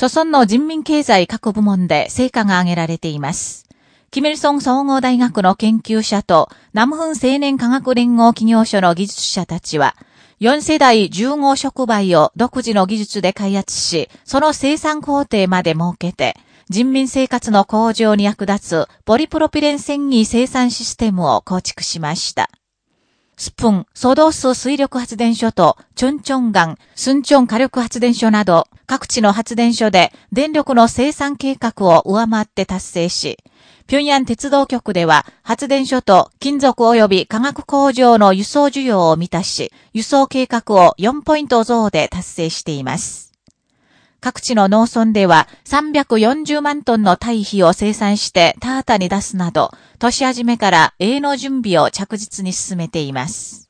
著村の人民経済各部門で成果が挙げられています。キミルソン総合大学の研究者と、ナムフン青年科学連合企業所の技術者たちは、4世代15触媒を独自の技術で開発し、その生産工程まで設けて、人民生活の向上に役立つポリプロピレン繊維生産システムを構築しました。スプーン、ソドース水力発電所と、チョンチョンガン、スンチョン火力発電所など、各地の発電所で電力の生産計画を上回って達成し、平壌鉄道局では発電所と金属及び化学工場の輸送需要を満たし、輸送計画を4ポイント増で達成しています。各地の農村では340万トンの堆肥を生産してタータに出すなど、年始めから営農準備を着実に進めています。